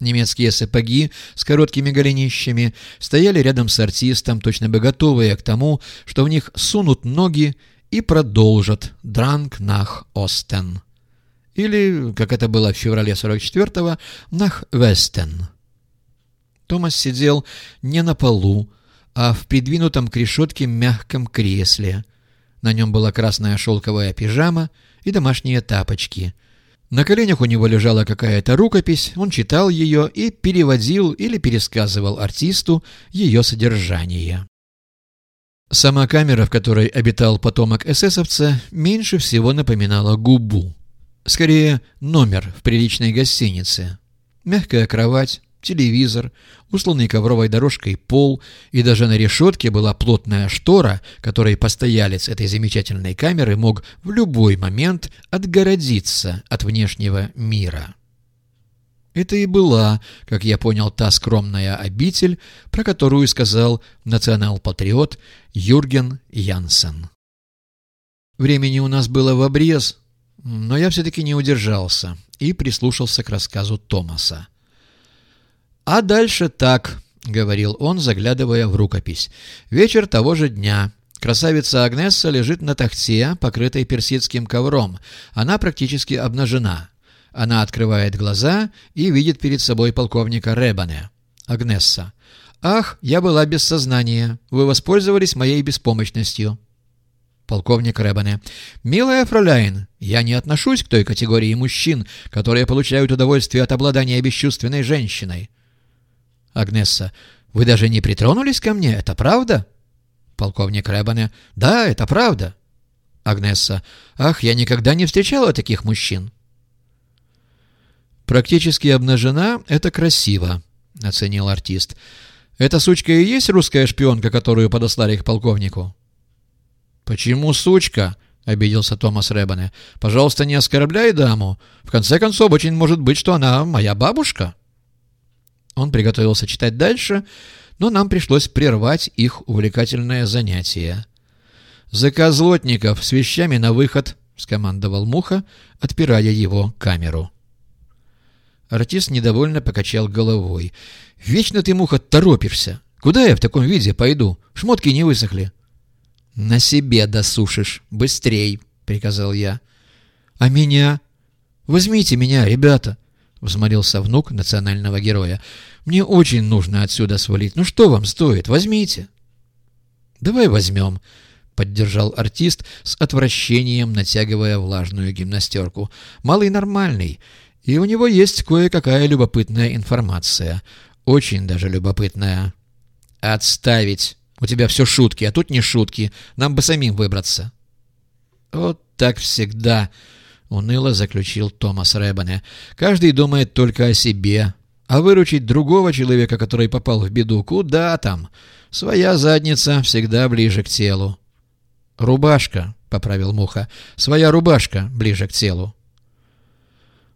Немецкие сапоги с короткими голенищами стояли рядом с артистом, точно бы готовые к тому, что в них сунут ноги и продолжат «Дранг нах Остен». Или, как это было в феврале 44-го, «Нах Вестен». Томас сидел не на полу, а в придвинутом к решетке мягком кресле. На нем была красная шелковая пижама и домашние тапочки — на коленях у него лежала какая-то рукопись, он читал ее и переводил или пересказывал артисту ее содержание. Сама камера, в которой обитал потомок эсэсовца, меньше всего напоминала губу. Скорее, номер в приличной гостинице. Мягкая кровать, телевизор, усланный ковровой дорожкой пол, и даже на решетке была плотная штора, которой постоялец этой замечательной камеры мог в любой момент отгородиться от внешнего мира. Это и была, как я понял, та скромная обитель, про которую сказал национал-патриот Юрген Янсен. Времени у нас было в обрез, но я все-таки не удержался и прислушался к рассказу Томаса. «А дальше так», — говорил он, заглядывая в рукопись. «Вечер того же дня. Красавица Агнесса лежит на тахте, покрытой персидским ковром. Она практически обнажена. Она открывает глаза и видит перед собой полковника Ребане. Агнесса. «Ах, я была без сознания. Вы воспользовались моей беспомощностью». Полковник Рэббане. «Милая фроляйн, я не отношусь к той категории мужчин, которые получают удовольствие от обладания бесчувственной женщиной. Агнесса. «Вы даже не притронулись ко мне, это правда?» Полковник Рэббане. «Да, это правда». Агнесса. «Ах, я никогда не встречала таких мужчин». «Практически обнажена — это красиво», — оценил артист. «Эта сучка и есть русская шпионка, которую подослали к полковнику?» «Почему сучка?» — обиделся Томас Рэббане. «Пожалуйста, не оскорбляй даму. В конце концов, очень может быть, что она моя бабушка». Он приготовился читать дальше, но нам пришлось прервать их увлекательное занятие. «Заказ лотников с вещами на выход», — скомандовал Муха, отпирая его камеру. Артист недовольно покачал головой. «Вечно ты, Муха, торопишься. Куда я в таком виде пойду? Шмотки не высохли». «На себе досушишь. Быстрей», — приказал я. «А меня? Возьмите меня, ребята. — взмолился внук национального героя. «Мне очень нужно отсюда свалить. Ну что вам стоит? Возьмите». «Давай возьмем», — поддержал артист с отвращением, натягивая влажную гимнастерку. «Малый нормальный, и у него есть кое-какая любопытная информация. Очень даже любопытная». «Отставить! У тебя все шутки, а тут не шутки. Нам бы самим выбраться». «Вот так всегда», — уныло заключил Томас Рэббоне. «Каждый думает только о себе. А выручить другого человека, который попал в беду, куда там? Своя задница всегда ближе к телу». «Рубашка», — поправил Муха. «Своя рубашка ближе к телу».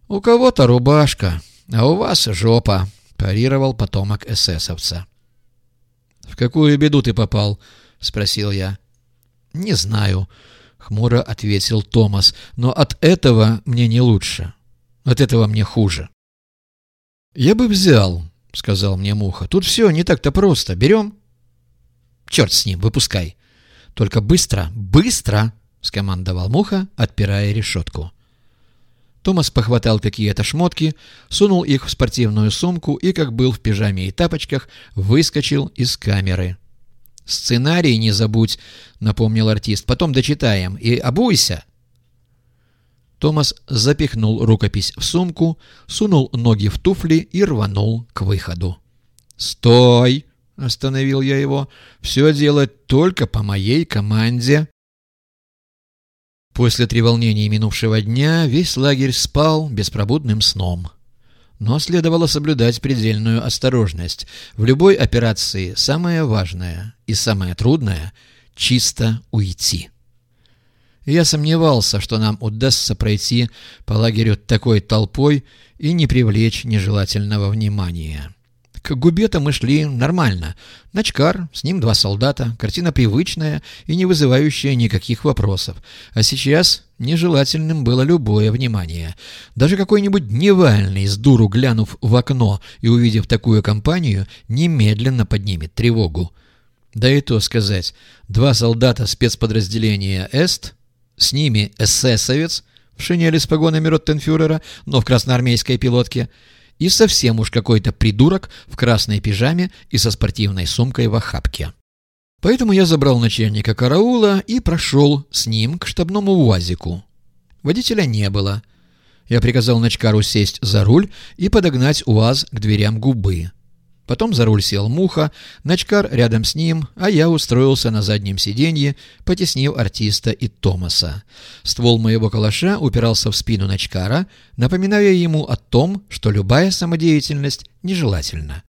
«У кого-то рубашка, а у вас жопа», — парировал потомок эсэсовца. «В какую беду ты попал?» — спросил я. «Не знаю». Хмуро ответил Томас. «Но от этого мне не лучше. От этого мне хуже». «Я бы взял», — сказал мне Муха. «Тут все не так-то просто. Берем?» «Черт с ним, выпускай». «Только быстро, быстро!» — скомандовал Муха, отпирая решетку. Томас похватал какие-то шмотки, сунул их в спортивную сумку и, как был в пижаме и тапочках, выскочил из камеры. «Сценарий не забудь», — напомнил артист. «Потом дочитаем. И обуйся». Томас запихнул рукопись в сумку, сунул ноги в туфли и рванул к выходу. «Стой!» — остановил я его. «Все делать только по моей команде». После треволнений минувшего дня весь лагерь спал беспробудным сном. Но следовало соблюдать предельную осторожность. В любой операции самое важное и самое трудное — чисто уйти. Я сомневался, что нам удастся пройти по лагерю такой толпой и не привлечь нежелательного внимания. К губе-то мы шли нормально. Начкар, с ним два солдата, картина привычная и не вызывающая никаких вопросов. А сейчас Нежелательным было любое внимание. Даже какой-нибудь дневальный, с дуру глянув в окно и увидев такую компанию, немедленно поднимет тревогу. Да и то сказать, два солдата спецподразделения «Эст», с ними эсэсовец в шинели с погонами Роттенфюрера, но в красноармейской пилотке, и совсем уж какой-то придурок в красной пижаме и со спортивной сумкой в охапке. Поэтому я забрал начальника караула и прошел с ним к штабному УАЗику. Водителя не было. Я приказал Ночкару сесть за руль и подогнать УАЗ к дверям губы. Потом за руль сел Муха, Ночкар рядом с ним, а я устроился на заднем сиденье, потеснив артиста и Томаса. Ствол моего калаша упирался в спину Ночкара, напоминая ему о том, что любая самодеятельность нежелательна.